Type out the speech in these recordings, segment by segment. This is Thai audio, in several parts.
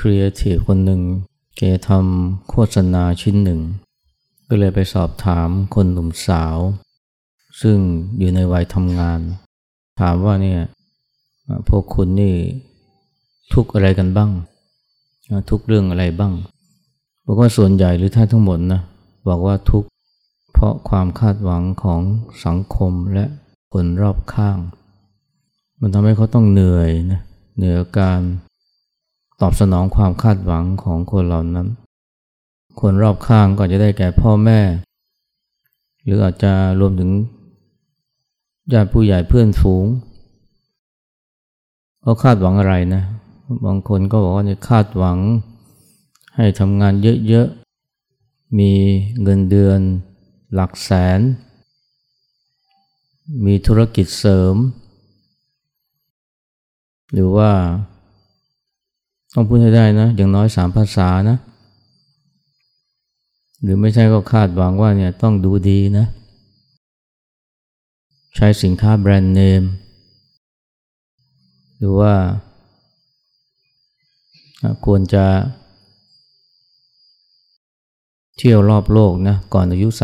ครีเอทีฟคนหนึ่งแกทำโฆษณาชิ้นหนึ่ง ก็เลยไปสอบถามคนหนุ่มสาว ซึ่งอยู่ในวัยทำงาน ถามว่าเนี่ยพวกคุณนี่ทุกอะไรกันบ้าง ทุกเรื่องอะไรบ้าง บอกว่าส่วนใหญ่หรือท่าทั้งหมดนะบอกว่าทุกเพราะความคาดหวังของสังคมและคนรอบข้าง มันทำให้เขาต้องเหนื่อยนะเหนื่อยการ ตอบสนองความคาดหวังของคนเหล่านั้น คนรอบข้างก็จะได้แก่พ่อแม่ หรืออาจจะรวมถึงญาติผู้ใหญ่เพื่อนฝูงเขาคาดหวังอะไรนะ บางคนก็บอกว่าจะคาดหวัง ให้ทำงานเยอะๆ มีเงินเดือน หลักแสน มีธุรกิจเสริม หรือว่า ต้องพูดให้ได้นะ อย่างน้อยสามภาษานะ หรือไม่ใช่ก็คาดหวังว่าเนี่ยต้องดูดีนะ ใช้สินค้าแบรนด์เนม หรือว่า ควรจะเที่ยวรอบโลกนะ ก่อนอายุ 30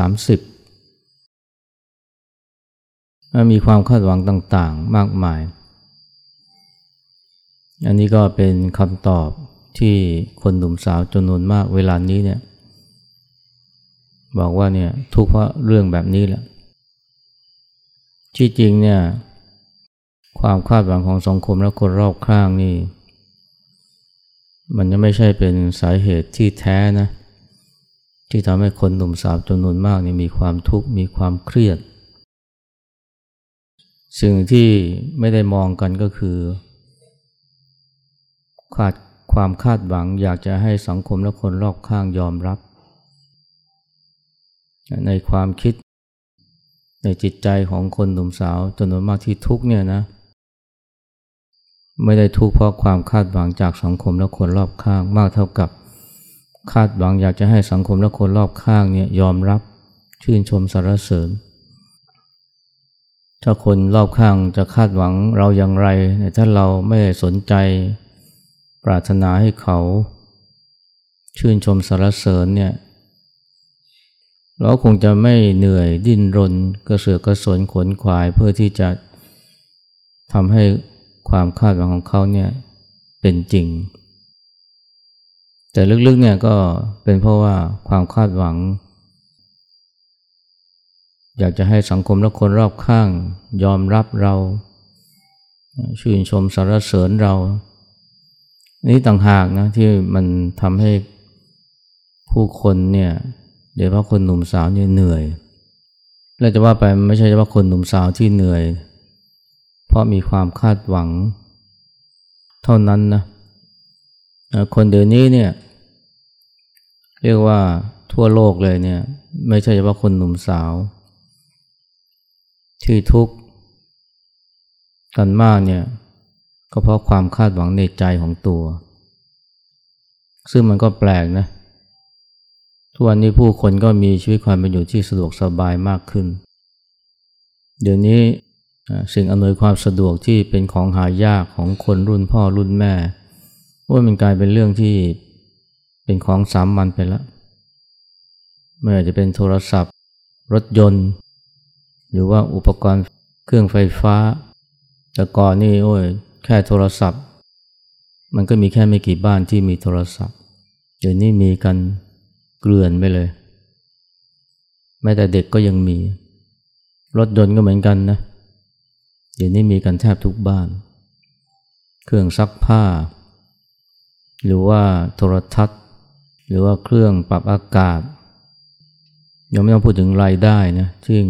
มีความคาดหวังต่างๆ มากมาย อันนี้ก็เป็นคำตอบที่คนหนุ่มสาวจำนวนมากเวลานี้เนี่ยบอกว่าเนี่ยทุกเพราะเรื่องแบบนี้แหละที่จริงเนี่ยความคาดหวังของสังคมและคนรอบข้างนี่ มันจะไม่ใช่เป็นสาเหตุที่แท้นะที่ทำให้คนหนุ่มสาวจำนวนมากนี่มีความทุกข์มีความเครียด สิ่งที่ไม่ได้มองกันก็คือ ขาดความคาดหวังอยากจะให้สังคมและคนรอบข้างยอมรับ ในความคิดในจิตใจของคนหนุ่มสาวจำนวนมากที่ทุกเนี่ยนะ ไม่ได้ทุกเพราะความคาดหวังจากสังคมและคนรอบข้างมากเท่ากับคาดหวังอยากจะให้สังคมและคนรอบข้างเนี่ยยอมรับชื่นชมสรรเสริญ ถ้าคนรอบข้างจะคาดหวังเราอย่างไร ถ้าเราไม่สนใจ ปรารถนาให้เขาชื่นชมสรรเสริญเนี่ย เราคงจะไม่เหนื่อยดิ้นรน กระเสือกกระสนขนขวายเพื่อที่จะทำให้ความคาดหวังของเขาเนี่ยเป็นจริง แต่ลึกๆเนี่ยก็เป็นเพราะว่าความคาดหวัง อยากจะให้สังคมและคนรอบข้างยอมรับเรา ชื่นชมสรรเสริญเรา นี่ต่างหากนะที่มันทำให้ผู้คนเนี่ยโดยเฉพาะคนหนุ่มสาวเนี่ยเหนื่อย และจะว่าไปไม่ใช่เฉพาะคนหนุ่มสาวที่เหนื่อย เพราะมีความคาดหวัง เท่านั้นนะคนเดี๋ยวนี้เนี่ยเรียกว่าทั่วโลกเลยเนี่ยไม่ใช่เฉพาะคนหนุ่มสาว ที่ทุกข์กันมากเนี่ย ก็เพราะความคาดหวังในใจของตัว ซึ่งมันก็แปลกนะทุกวันนี้ผู้คนก็มีชีวิตความเป็นอยู่ที่สะดวกสบายมากขึ้น เดี๋ยวนี้สิ่งอำนวยความสะดวกที่เป็นของหายากของคนรุ่นพ่อรุ่นแม่ว่ามันกลายเป็นเรื่องที่เป็นของสามัญไปแล้วไม่ว่าจะเป็นโทรศัพท์ รถยนต์ หรือว่าอุปกรณ์เครื่องไฟฟ้า แต่ก่อนนี่โอ้ย แค่โทรศัพท์ มันก็มีแค่ไม่กี่บ้านที่มีโทรศัพท์เดี๋ยวนี้มีกันเกลื่อนไปเลย แม้แต่เด็กก็ยังมี รถยนต์ก็เหมือนกันนะ เดี๋ยวนี้มีกันแทบทุกบ้าน เครื่องซักผ้า หรือว่าโทรทัศน์ หรือว่าเครื่องปรับอากาศยังไม่ต้องพูดถึงรายได้นะซึ่ง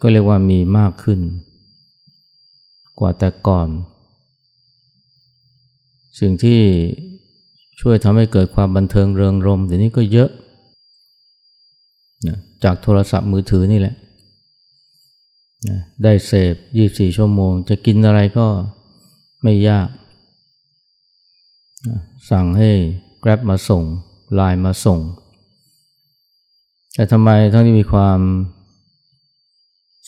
ก็เรียกว่ามีมากขึ้น กว่าแต่ก่อน สิ่งที่ช่วยทำให้เกิดความบันเทิงเริงรมเดี๋ยวนี้ก็เยอะนะจากโทรศัพท์มือถือนี่แหละนะได้เสพ 24 ชั่วโมง จะกินอะไรก็ไม่ยากนะสั่งให้ Grab มาส่งไลน์มาส่ง แต่ทำไมทั้งที่มีความ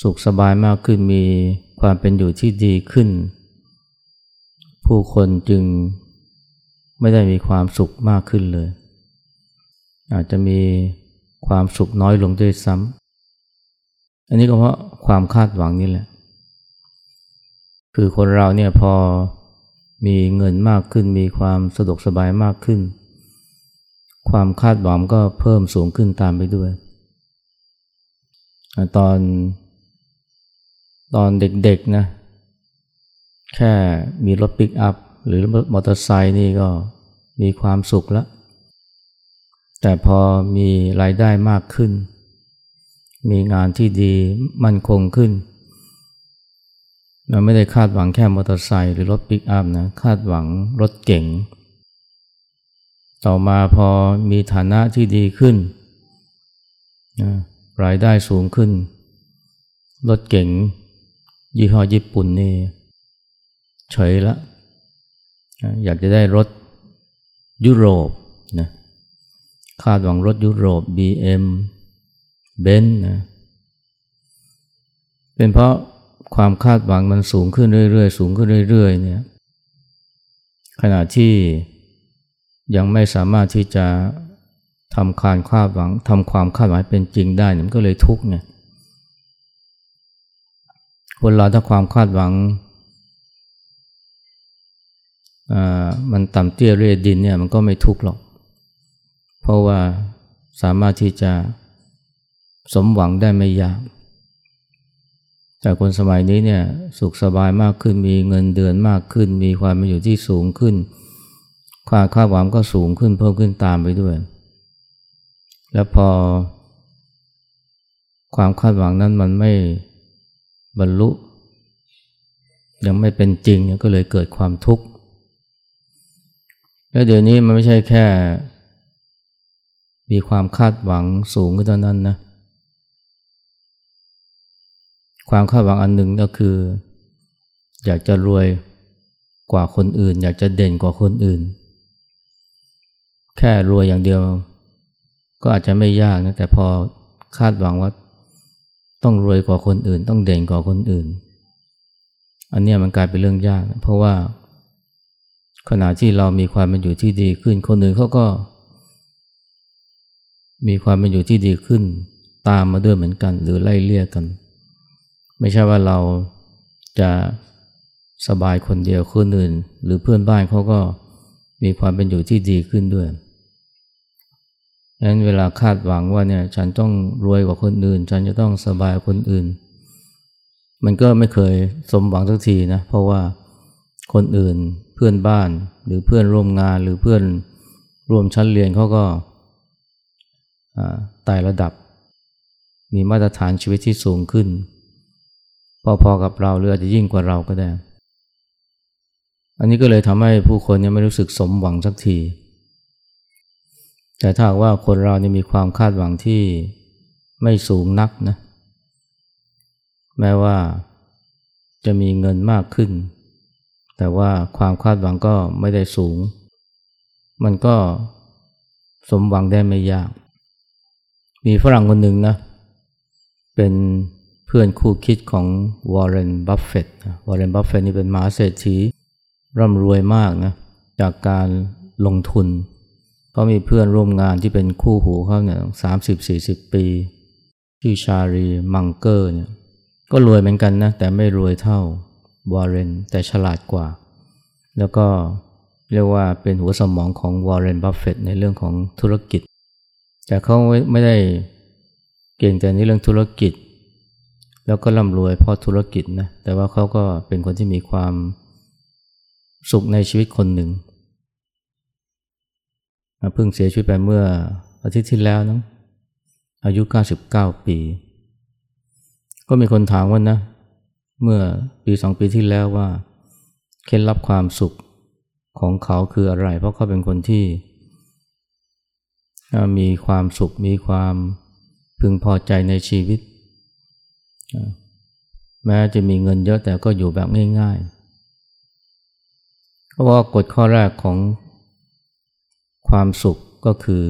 สุขสบายมากขึ้นมี ความเป็นอยู่ที่ดีขึ้น ผู้คนจึงไม่ได้มีความสุขมากขึ้นเลย อาจจะมีความสุขน้อยลงด้วยซ้ำอันนี้ก็เพราะความคาดหวังนี่แหละ คือคนเราเนี่ยพอมีเงินมากขึ้น มีความสะดวกสบายมากขึ้น ความคาดหวังก็เพิ่มสูงขึ้นตามไปด้วย ตอน ตอนเด็กๆนะ แค่มีรถปิกอัพหรือรถมอเตอร์ไซค์นี่ก็มีความสุขแล้ว แต่พอมีรายได้มากขึ้น มีงานที่ดีมั่นคงขึ้น เราไม่ได้คาดหวังแค่มอเตอร์ไซค์หรือรถปิกอัพนะ คาดหวังรถเก่งต่อมาพอมีฐานะที่ดีขึ้นรายได้สูงขึ้น รถเก่ง ยี่ห้อญี่ปุ่นนี่เฉยละ อยากจะได้รถยุโรปนะคาดหวังรถยุโรป BM เบนนะเป็นเพราะความคาดหวังมันสูงขึ้นเรื่อยๆ สูงขึ้นเรื่อยๆเนี่ยขณะที่ยังไม่สามารถที่จะทำการคาดหวังทำความคาดหวังเป็นจริงได้มันก็เลยทุกข์เนี่ย คนเราถ้าความคาดหวังมันต่ำเตี้ยเรียดินเนี่ยมันก็ไม่ทุกข์หรอก เพราะว่าสามารถที่จะสมหวังได้ไม่ยาก แต่คนสมัยนี้เนี่ยสุขสบายมากขึ้นมีเงินเดือนมากขึ้น มีความเป็นอยู่ที่สูงขึ้น ความคาดหวังก็สูงขึ้นเพิ่มขึ้นตามไปด้วย แล้วพอ ความคาดหวังนั้นมันไม่ บรรลุ ยังไม่เป็นจริงก็เลยเกิดความทุกข์ แล้วเดี๋ยวนี้มันไม่ใช่แค่ มีความคาดหวังสูงขึ้นเท่านั้นนะ ความคาดหวังอันหนึ่งก็คือ อยากจะรวยกว่าคนอื่น อยากจะเด่นกว่าคนอื่น แค่รวยอย่างเดียว ก็อาจจะไม่ยากนะแต่พอคาดหวังว่า ต้องรวยกว่าคนอื่น ต้องเด่นกว่าคนอื่น อันนี้มันกลายเป็นเรื่องยาก เพราะว่า ขณะที่เรามีความเป็นอยู่ที่ดีขึ้น คนอื่นเขาก็ มีความเป็นอยู่ที่ดีขึ้น ตามมาด้วยเหมือนกัน หรือไล่เลี่ยกัน ไม่ใช่ว่าเราจะสบายคนเดียวคนอื่น หรือเพื่อนบ้านเขาก็มีความเป็นอยู่ที่ดีขึ้นด้วย นั้นเวลาคาดหวังว่าเนี่ยฉันต้องรวยกว่าคนอื่น ฉันจะต้องสบายคนอื่น มันก็ไม่เคยสมหวังสักทีนะเพราะว่าคนอื่นเพื่อนบ้านหรือเพื่อนร่วมงานหรือเพื่อนร่วมชั้นเรียนเขาก็ไต่ระดับ มีมาตรฐานชีวิตที่สูงขึ้น พอๆกับเราหรืออาจจะยิ่งกว่าเราก็ได้ อันนี้ก็เลยทำให้ผู้คนยังไม่รู้สึกสมหวังสักที แต่ถ้าว่าคนเรานี่มีความคาดหวังที่ไม่สูงนักนะ แม้ว่าจะมีเงินมากขึ้น แต่ว่าความคาดหวังก็ไม่ได้สูง มันก็สมหวังได้ไม่ยาก มีฝรั่งคนหนึ่งนะ เป็นเพื่อนคู่คิดของวอร์เรน บัฟเฟตวอร์เรน บัฟเฟตนี่เป็นมหาเศรษฐีร่ำรวยมากนะ จากการลงทุนเขามีเพื่อนร่วมงานที่เป็นคู่หูเขาเนี่ยสามสิบสี่สิบปี ชื่อชาร์ลีมังเกอร์เนี่ยก็รวยเหมือนกันนะแต่ไม่รวยเท่าวอร์เรนแต่ฉลาดกว่า แล้วก็เรียกว่าเป็นหัวสมองของวอร์เรนบัฟเฟตในเรื่องของธุรกิจ แต่เขาไม่ได้เก่งแต่ในเรื่องธุรกิจ แล้วก็ร่ำรวยเพราะธุรกิจนะแต่ว่าเขาก็เป็นคนที่มีความสุขในชีวิตคนหนึ่ง เพิ่งเสียชีวิตไปเมื่ออาทิตย์ที่แล้วนะอายุ 99 ปี ก็มีคนถามว่านะ เมื่อปีสองปีที่แล้วว่า เคล็ดลับความสุขของเขาคืออะไร เพราะเขาเป็นคนที่ มีความสุขมีความพึงพอใจในชีวิต แม้จะมีเงินเยอะแต่ก็อยู่แบบง่ายๆเพราะว่ากฎข้อแรกของ ความสุขก็คือ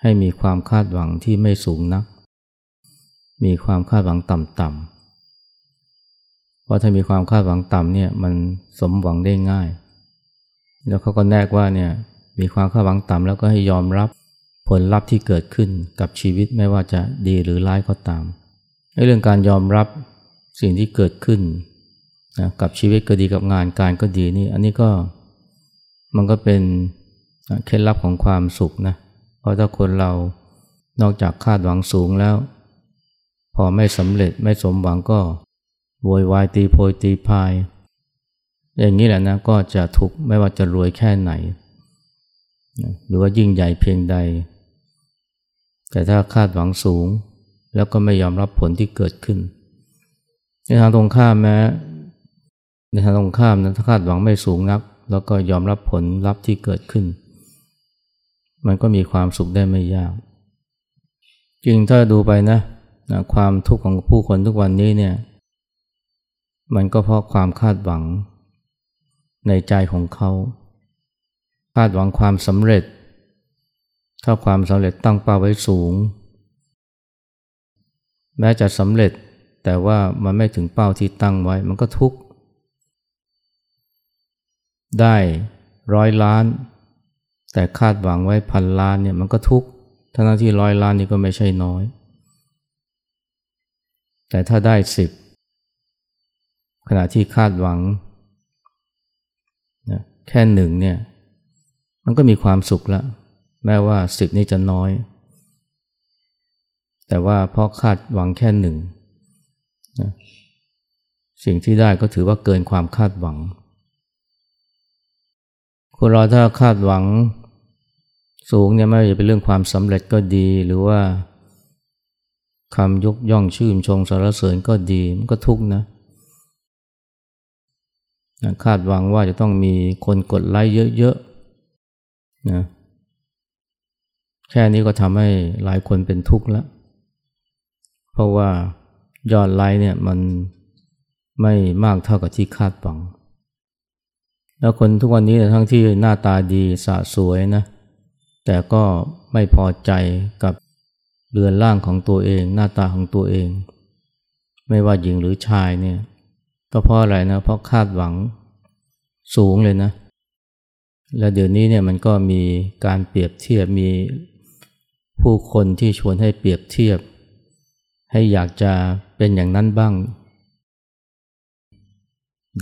ให้มีความคาดหวังที่ไม่สูงนัก มีความคาดหวังต่ำๆ เพราะถ้ามีความคาดหวังต่ำเนี่ยมันสมหวังได้ง่าย แล้วเขาก็แนกว่าเนี่ยมีความคาดหวังต่ำแล้วก็ให้ยอมรับผลลัพธ์ที่เกิดขึ้นกับชีวิตไม่ว่าจะดีหรือร้ายก็ตามเรื่องการยอมรับสิ่งที่เกิดขึ้นนะกับชีวิตก็ดีกับงานการก็ดีนี่อันนี้ก็มันก็เป็น เคล็ดลับของความสุขนะเพราะถ้าคนเรานอกจากคาดหวังสูงแล้ว พอไม่สำเร็จไม่สมหวังก็โวยวายตีโพยตีพาย อย่างนี้แหละนะก็จะทุกข์ไม่ว่าจะรวยแค่ไหน หรือว่ายิ่งใหญ่เพียงใด แต่ถ้าคาดหวังสูงแล้วก็ไม่ยอมรับผลที่เกิดขึ้น ในทางตรงข้ามแม้ในทางตรงข้ามนะถ้าคาดหวังไม่สูงนัก แล้วก็ยอมรับผลลัพธ์ที่เกิดขึ้น มันก็มีความสุขได้ไม่ยาก จริงถ้าดูไปนะนะความทุกข์ของผู้คนทุกวันนี้เนี่ย มันก็เพราะความคาดหวังในใจของเขา คาดหวังความสำเร็จ ถ้าความสำเร็จตั้งเป้าไว้สูง แม้จะสำเร็จแต่ว่ามันไม่ถึงเป้าที่ตั้งไว้ มันก็ทุกข์ได้ร้อยล้าน แต่คาดหวังไว้พันล้านเนี่ยมันก็ทุกข์ทั้งที่ร้อยล้านนี่ก็ไม่ใช่น้อย แต่ถ้าได้สิบขณะที่คาดหวังนะแค่หนึ่งเนี่ยมันก็มีความสุขแล้วแม้ว่าสิบนี่จะน้อย แต่ว่าเพราะคาดหวังแค่หนึ่งนะสิ่งที่ได้ก็ถือว่าเกินความคาดหวังคนเราถ้าคาดหวัง สูงเนี่ยไม่ว่าจะเป็นเรื่องความสำเร็จก็ดีหรือว่าคำยกย่องชื่นชมสรรเสริญก็ดีมันก็ทุกนะนะคาดหวังว่าจะต้องมีคนกดไลค์เยอะๆนะแค่นี้ก็ทำให้หลายคนเป็นทุกข์แล้ว เพราะว่ายอดไลค์เนี่ยมันไม่มากเท่ากับที่คาดหวัง แล้วคนทุกวันนี้ทั้งที่หน้าตาดีสะสวยนะ แต่ก็ไม่พอใจกับเรือนร่างของตัวเอง หน้าตาของตัวเอง ไม่ว่าหญิงหรือชายเนี่ยก็เพราะอะไรนะเพราะคาดหวังสูงเลยนะ และเดี๋ยวนี้เนี่ยมันก็มีการเปรียบเทียบมีผู้คนที่ชวนให้เปรียบเทียบ ให้อยากจะเป็นอย่างนั้นบ้าง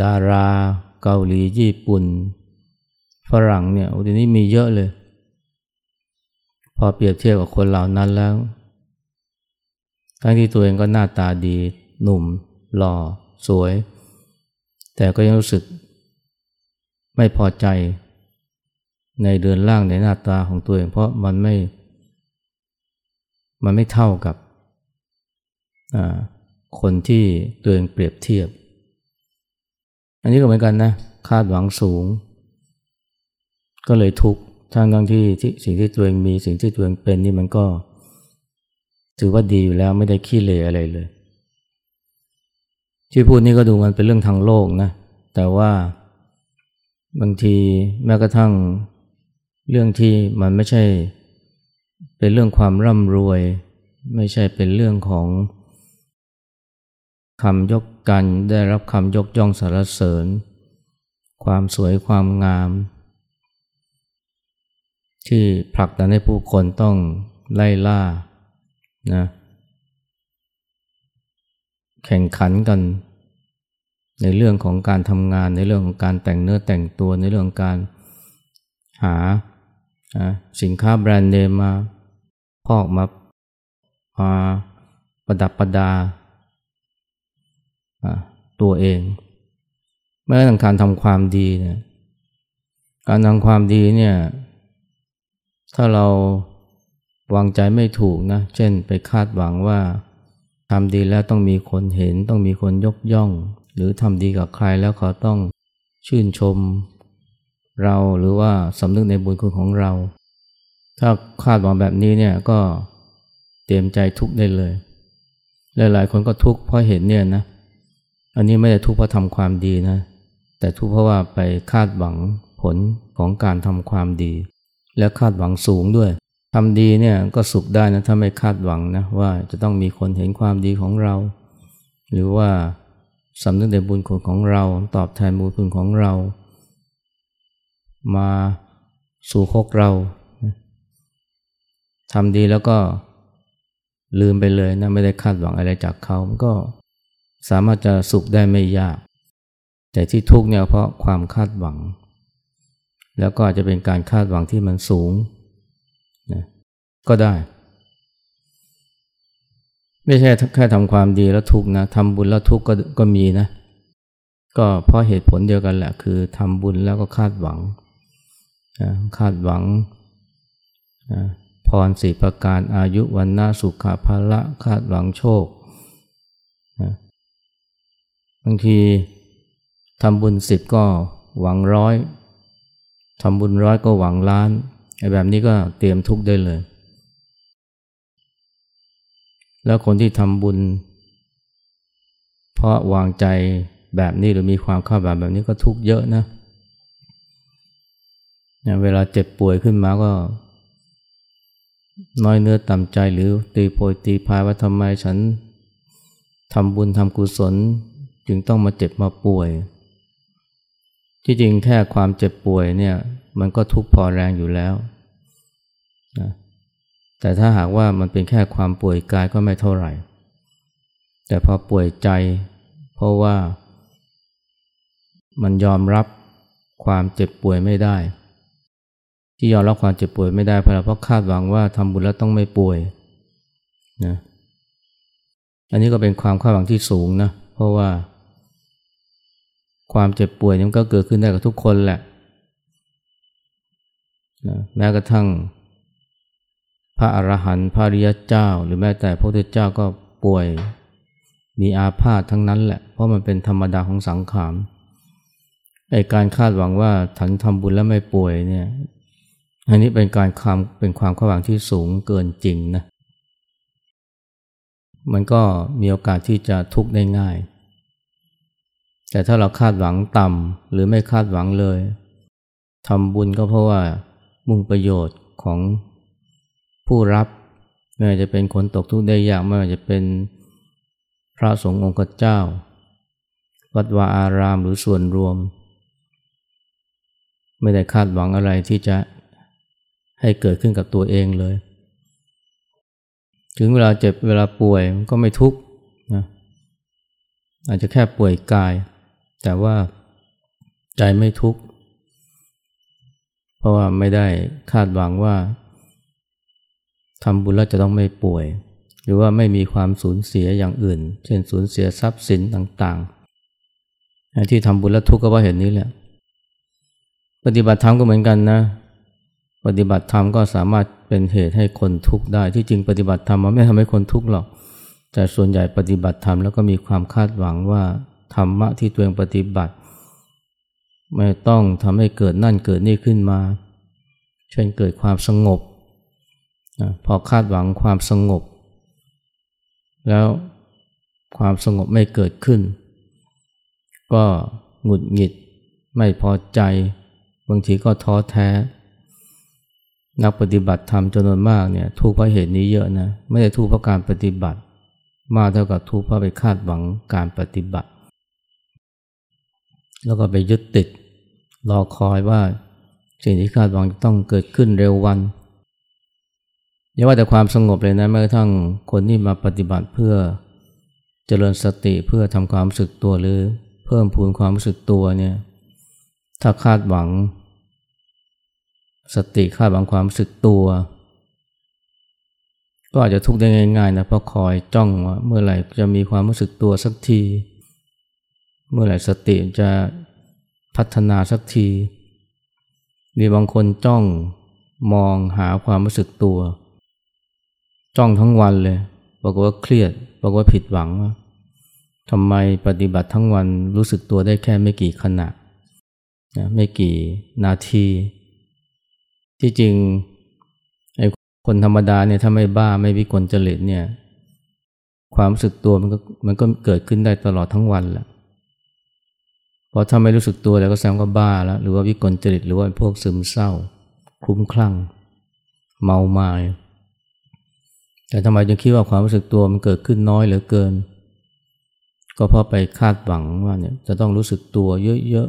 ดารา เกาหลีญี่ปุ่น ฝรั่งเนี่ยโอ้ทีนี้มีเยอะเลย พอเปรียบเทียบกับคนเหล่านั้นแล้ว ทั้งที่ตัวเองก็หน้าตาดี หนุ่ม หล่อ สวย แต่ก็ยังรู้สึก ไม่พอใจ ในเดือนล่างในหน้าตาของตัวเอง เพราะมันไม่ มันไม่เท่ากับคนที่ตัวเองเปรียบเทียบ อันนี้ก็เหมือนกันนะ คาดหวังสูง ก็เลยทุกข์ ทั้งทั้งที่สิ่งที่ตัวเองมีสิ่งที่ตัวเองเป็นนี่มันก็ ถือว่าดีอยู่แล้วไม่ได้ขี้เลอะไรเลย ที่พูดนี่ก็ดูมันเป็นเรื่องทางโลกนะ แต่ว่าบางทีแม้กระทั่งเรื่องที่มันไม่ใช่เป็นเรื่องความร่ำรวย ไม่ใช่เป็นเรื่องของคำยกกันได้รับคำยกย่องสรรเสริญ ความสวยความงาม ที่ผลักดันให้ผู้คนต้องไล่ล่านะแข่งขันกัน ในเรื่องของการทำงาน ในเรื่องของการแต่งเนื้อแต่งตัวในเรื่องการหาสินค้าแบรนด์เนมมาพอกมามาประดับประดาตัวเองแม้แต่การทำความดีเนี่ยการทำความดีเนี่ย ถ้าเราวางใจไม่ถูกนะ เช่นไปคาดหวังว่าทำดีแล้วต้องมีคนเห็น ต้องมีคนยกย่อง หรือทำดีกับใครแล้วเขาต้องชื่นชม เราหรือว่าสำนึกในบุญคุณของเรา ถ้าคาดหวังแบบนี้เนี่ยก็เตรียมใจทุกข์ได้เลย หลายๆ คนก็ทุกข์เพราะเห็นเนี่ยนะ อันนี้ไม่ได้ทุกข์เพราะทำความดีนะ แต่ทุกข์เพราะว่าไปคาดหวังผลของการทำความดี และคาดหวังสูงด้วยทำดีเนี่ยก็สุขได้นะถ้าไม่คาดหวังนะว่าจะต้องมีคนเห็นความดีของเรา หรือว่าสำนึกในบุญคุณของเรา ตอบแทนบุญคุณของเรา มาสู่คกเราทำดีแล้วก็ลืมไปเลยนะไม่ได้คาดหวังอะไรจากเขามันก็สามารถจะสุขได้ไม่ยาก แต่ที่ทุกเนี่ยเพราะความคาดหวัง แล้วก็อาจจะเป็นการคาดหวังที่มันสูงนะก็ได้ ไม่ใช่แค่ทำความดีแล้วทุกนะทำบุญแล้วทุกก็ก็มีนะ ก็เพราะเหตุผลเดียวกันแหละ คือทำบุญแล้วก็คาดหวังนะคาดหวังนะพรสีประการอายุวันนาสุขภาละคาดหวังโชคนะบางทีทำบุญสิบก็หวังร้อย ทำบุญร้อยก็หวังล้านไอ้แบบนี้ก็เตรียมทุกข์ได้เลย แล้วคนที่ทำบุญ เพราะวางใจแบบนี้หรือมีความคาดหวังแบบนี้ก็ทุกข์เยอะนะเวลาเจ็บป่วยขึ้นมาก็น้อยเนื้อต่ำใจหรือตีโพยตีพายว่าทำไมฉันทำบุญทำกุศล จึงต้องมาเจ็บมาป่วย ที่จริงแค่ความเจ็บป่วยเนี่ยมันก็ทุกข์พอแรงอยู่แล้วนะแต่ถ้าหากว่ามันเป็นแค่ความป่วยกายก็ไม่เท่าไหร่ แต่พอป่วยใจ เพราะว่ามันยอมรับความเจ็บป่วยไม่ได้ ที่ยอมรับความเจ็บป่วยไม่ได้เพราะคาดหวังว่าทำบุญแล้วต้องไม่ป่วยนะอันนี้ก็เป็นความคาดหวังที่สูงนะเพราะว่า ความเจ็บป่วยนี่ก็เกิดขึ้นได้กับทุกคนแหละนะแม้กระทั่ง พระอรหันต์พระริยเจ้า หรือแม้แต่พระพุทธเจ้าก็ป่วยมีอาพาธทั้งนั้นแหละ เพราะมันเป็นธรรมดาของสังขารไอการคาดหวังว่าถันทำบุญแล้วไม่ป่วยเนี่ยอันนี้เป็นการความเป็นความคาดหวังที่สูงเกินจริงนะมันก็มีโอกาสที่จะทุกข์ได้ง่าย แต่ถ้าเราคาดหวังต่ำหรือไม่คาดหวังเลยทำบุญก็เพราะว่ามุ่งประโยชน์ของผู้รับไม่ว่าจะเป็นคนตกทุกข์ได้ยากไม่ว่าจะเป็นพระสงฆ์องค์เจ้า วัดวาอารามหรือส่วนรวม ไม่ได้คาดหวังอะไรที่จะให้เกิดขึ้นกับตัวเองเลย ถึงเวลาเจ็บเวลาป่วยก็ไม่ทุกข์นะอาจจะแค่ป่วยกาย แต่ว่าใจไม่ทุกข์ เพราะว่าไม่ได้คาดหวังว่าทำบุญแล้วจะต้องไม่ป่วย หรือว่าไม่มีความสูญเสียอย่างอื่น เช่นสูญเสียทรัพย์สินต่างๆ ที่ทำบุญแล้วทุกข์ก็เพราะเห็นนี้แหละ ปฏิบัติธรรมก็เหมือนกันนะ ปฏิบัติธรรมก็สามารถเป็นเหตุให้คนทุกข์ได้ ที่จริงปฏิบัติธรรมมันไม่ทำให้คนทุกข์หรอก แต่ส่วนใหญ่ปฏิบัติธรรมแล้วก็มีความคาดหวังว่า ธรรมะที่ตัวเองปฏิบัติ ไม่ต้องทำให้เกิดนั่นเกิดนี่ขึ้นมา เช่นเกิดความสงบพอคาดหวังความสงบ แล้วความสงบไม่เกิดขึ้น ก็หงุดหงิดไม่พอใจ บางทีก็ท้อแท้ นักปฏิบัติธรรมจำนวนมากเนี่ยทุกข์เพราะเหตุนี้เยอะนะ ไม่ได้ทุกข์เพราะการปฏิบัติ มากเท่ากับทุกข์เพราะไปคาดหวังการปฏิบัติ แล้วก็ไปยึดติดรอคอยว่าสิ่งที่คาดหวังจะต้องเกิดขึ้นเร็ววันอย่าว่าแต่ความสงบเลยนะแม้กระทั่งคนที่มาปฏิบัติเพื่อเจริญสติเพื่อทำความรู้สึกตัวหรือเพิ่มพูนความรู้สึกตัวเนี่ยถ้าคาดหวัง สติคาดหวังความรู้สึกตัว ก็อาจจะทุกข์ได้ง่ายๆนะเพราะคอยจ้องว่าเมื่อไหร่จะมีความรู้สึกตัวสักที เมื่อไหร่สติจะพัฒนาสักที มีบางคนจ้องมองหาความรู้สึกตัว จ้องทั้งวันเลยบอกว่าเครียดบอกว่าผิดหวังว่าทำไมปฏิบัติทั้งวันรู้สึกตัวได้แค่ไม่กี่ขณะไม่กี่นาที ที่จริงไอ้คนธรรมดาเนี่ยถ้าไม่บ้าไม่วิกลจริตเนี่ย ความรู้สึกตัวมันก็มันก็เกิดขึ้นได้ตลอดทั้งวันแหละ ราะถ้าไม่รู้สึกตัวแล้วก็แสดงว่าบ้าแล้ว หรือว่าวิกลจริตหรือว่าพวกซึมเศร้า คุ้มคลั่ง เมาไมา้แต่ทำไมจึงคิดว่าความรู้สึกตัวมันเกิดขึ้นน้อยเหลือเกิน ก็เพราะไปคาดหวังว่าเนี่ยจะต้องรู้สึกตัวเยอะ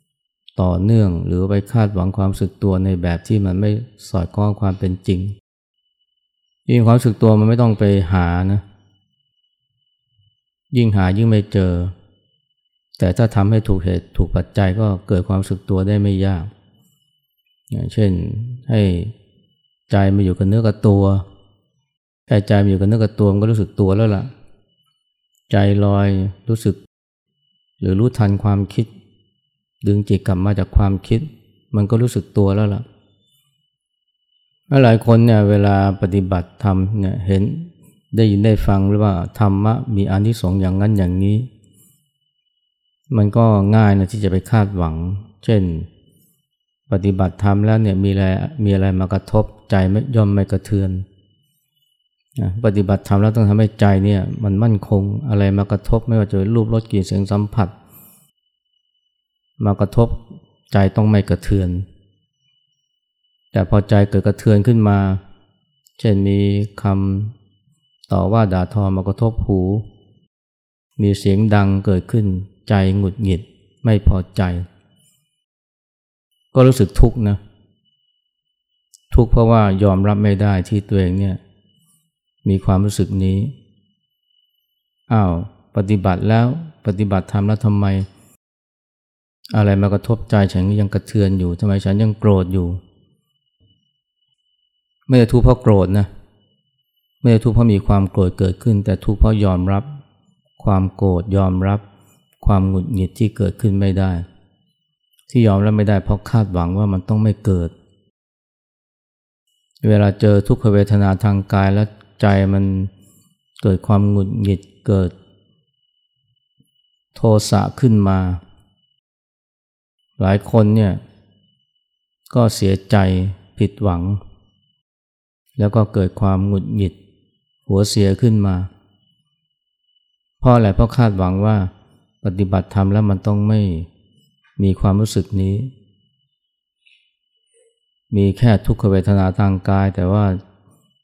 ๆ ต่อเนื่อง หรือไปคาดหวังความรู้สึกตัวในแบบที่มันไม่สอดคล้องความเป็นจริงยิ่งความรู้สึกตัวมันไม่ต้องไปหานะ ยิ่งหายิ่งไม่เจอ แต่ถ้าทำให้ถูกเหตุถูกปัจจัยก็เกิดความสึกตัวได้ไม่ยาก อย่างเช่นให้ใจมาอยู่กับเนื้อกับตัวแค่ใจมาอยู่กับเนื้อกับตัวมันก็รู้สึกตัวแล้วล่ะ ใจลอยรู้สึก หรือรู้ทันความคิด ดึงจิตกลับมาจากความคิด มันก็รู้สึกตัวแล้วล่ะหลายคนเนี่ยเวลาปฏิบัติธรรมเนี่ยเห็นได้ยินได้ฟังหรือว่าธรรมะมีอานิสงส์อย่างนั้นอย่างนี้ มันก็ง่ายนะที่จะไปคาดหวัง เช่น ปฏิบัติธรรมแล้วเนี่ยมีอะไรมีอะไรมากระทบใจไม่ย่อมไม่กระเทือนปฏิบัติธรรมแล้วต้องทำให้ใจเนี่ยมันมั่นคงอะไรมากระทบไม่ว่าจะเป็นรูปรสกลิ่นเสียงสัมผัส มากระทบใจต้องไม่กระเทือน แต่พอใจเกิดกระเทือนขึ้นมา เช่นมีคำต่อว่าด่าทอมากระทบหู มีเสียงดังเกิดขึ้น ใจหงุดหงิดไม่พอใจ ก็รู้สึกทุกข์นะ ทุกข์เพราะว่ายอมรับไม่ได้ที่ตัวเองเนี่ยมีความรู้สึกนี้ อ้าว ปฏิบัติแล้วปฏิบัติทำแล้วทำไม อะไรมากระทบใจฉันยังกระเทือนอยู่ทำไมฉันยังโกรธอยู่ ไม่ได้ทุกข์เพราะโกรธนะไม่ได้ทุกข์เพราะมีความโกรธเกิดขึ้น แต่ทุกข์เพราะยอมรับ ความโกรธยอมรับ ความหงุดหงิดที่เกิดขึ้นไม่ได้ ที่ยอมรับไม่ได้เพราะคาดหวังว่ามันต้องไม่เกิด เวลาเจอทุกขเวทนาทางกายแล้วใจมันเกิดความหงุดหงิดเกิด โทสะขึ้นมา หลายคนเนี่ยก็เสียใจผิดหวัง แล้วก็เกิดความหงุดหงิด หัวเสียขึ้นมา เพราะอะไรเพราะคาดหวังว่า ปฏิบัติธรรมแล้วมันต้องไม่มีความรู้สึกนี้ มีแค่ทุกขเวทนาทางกาย แต่ว่า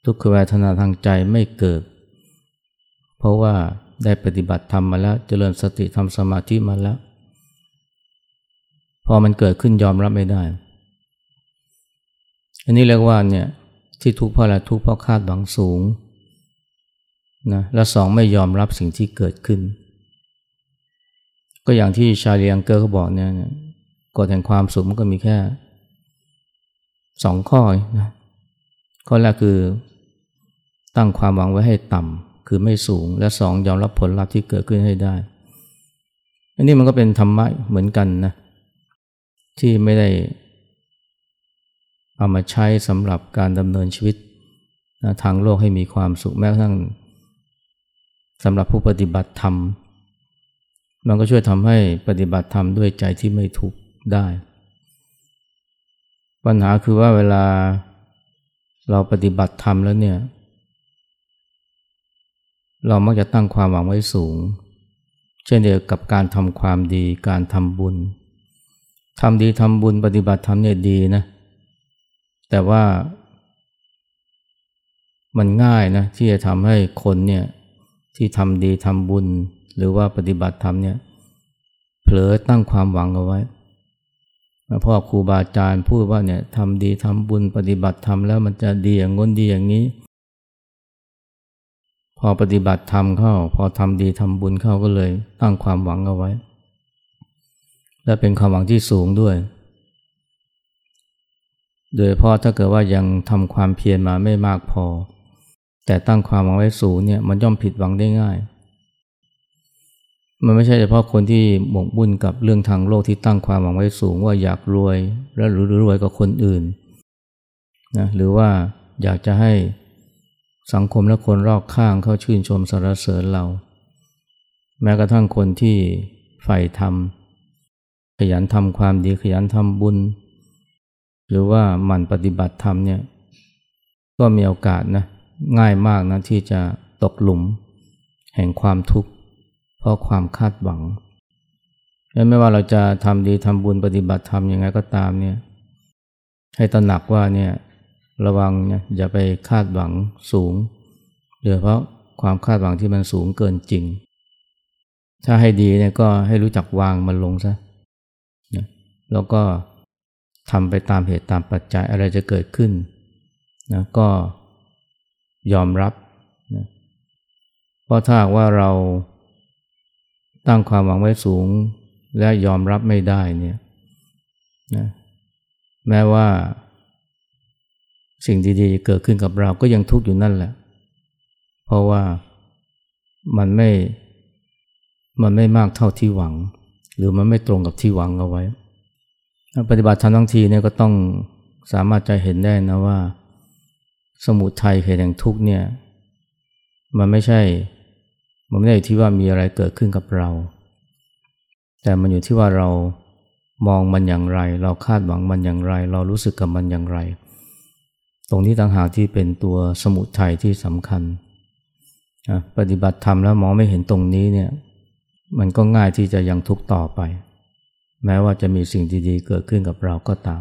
ทุกขเวทนาทางใจไม่เกิด เพราะว่าได้ปฏิบัติธรรมมาแล้วเจริญสติทำสมาธิมาแล้ว พอมันเกิดขึ้นยอมรับไม่ได้ อันนี้เรียกว่าเนี่ยที่ทุกข์เพราะอะไรทุกข์เพราะคาดหวังสูงนะและสองไม่ยอมรับสิ่งที่เกิดขึ้น ก็อย่างที่ชาเลียงเกอร์เขาบอกเนี่ยกฎแห่งความสุขมันก็มีแค่สองข้อนะข้อแรกคือตั้งความหวังไว้ให้ต่ำคือไม่สูง และสองยอมรับผลลัพธ์ที่เกิดขึ้นให้ได้ อันนี้มันก็เป็นธรรมะเหมือนกันนะที่ไม่ได้เอามาใช้สำหรับการดำเนินชีวิตนะทางโลกให้มีความสุขแม้กระทั่งสำหรับผู้ปฏิบัติธรรม มันก็ช่วยทำให้ปฏิบัติธรรมด้วยใจที่ไม่ทุกข์ได้ ปัญหาคือว่าเวลาเราปฏิบัติธรรมแล้วเนี่ย เรามักจะตั้งความหวังไว้สูง เช่นเดียวกับการทำความดี การทำบุญทำดีทำบุญปฏิบัติธรรมเนี่ยดีนะ แต่ว่ามันง่ายนะที่จะทำให้คนเนี่ยที่ทำดีทำบุญ หรือว่าปฏิบัติธรรมเนี่ยเผลอตั้งความหวังเอาไว้พ่อครูบาอาจารย์พูดว่าเนี่ยทำดีทำบุญปฏิบัติธรรมแล้วมันจะดีอย่างง้นดีอย่างนี้ พอปฏิบัติธรรมเข้า พอทำดีทำบุญเข้าก็เลย ตั้งความหวังเอาไว้ และเป็นความหวังที่สูงด้วย โดยเพราะถ้าเกิดว่ายังทำความเพียรมาไม่มากพอ แต่ตั้งความหวังไว้สูงเนี่ยมันย่อมผิดหวังได้ง่าย มันไม่ใช่เฉพาะคนที่หมกบุญกับเรื่องทางโลกที่ตั้งความหวังไว้สูงว่าอยากรวย และหรือรวยกับคนอื่นนะหรือว่าอยากจะให้สังคมและคนรอบข้างเขาชื่นชมสรรเสริญเรา แม้กระทั่งคนที่ใฝ่ทำขยันทำความดีขยันทำบุญ หรือว่าหมั่นปฏิบัติธรรมเนี่ยก็มีโอกาสนะง่ายมากนะที่จะตกหลุม แห่งความทุกข์ เพราะความคาดหวัง และไม่ว่าเราจะทำดีทำบุญปฏิบัติธรรมยังไงก็ตามเนี่ยให้ตระหนักว่าเนี่ยระวังเนี่ยอย่าไปคาดหวังสูงโดยเพราะความคาดหวังที่มันสูงเกินจริง ถ้าให้ดีเนี่ยก็ให้รู้จักวางมันลงซะแล้วก็ทำไปตามเหตุตามปัจจัยอะไรจะเกิดขึ้นนะก็ยอมรับนะเพราะถ้าว่าเรา ตั้งความหวังไว้สูงและยอมรับไม่ได้เนี่ยนะแม้ว่าสิ่งดีๆเกิดขึ้นกับเราก็ยังทุกข์อยู่นั่นแหละ เพราะว่ามันไม่ มันไม่มากเท่าที่หวัง หรือมันไม่ตรงกับที่หวังเอาไว้ ปฏิบัติธรรมทั้งทีเนี่ยก็ต้องสามารถจะเห็นได้นะว่า สมุทัยเหตุแห่งทุกข์เนี่ย มันไม่ใช่ มันไม่ได้อยู่ที่ว่ามีอะไรเกิดขึ้นกับเรา แต่มันอยู่ที่ว่าเรามองมันอย่างไร เราคาดหวังมันอย่างไร เรารู้สึกกับมันอย่างไร ตรงนี้ต่างหากที่เป็นตัวสมุทัยที่สำคัญ ปฏิบัติธรรมแล้วมองไม่เห็นตรงนี้เนี่ยมันก็ง่ายที่จะยังทุกข์ต่อไป แม้ว่าจะมีสิ่งดีๆเกิดขึ้นกับเราก็ตาม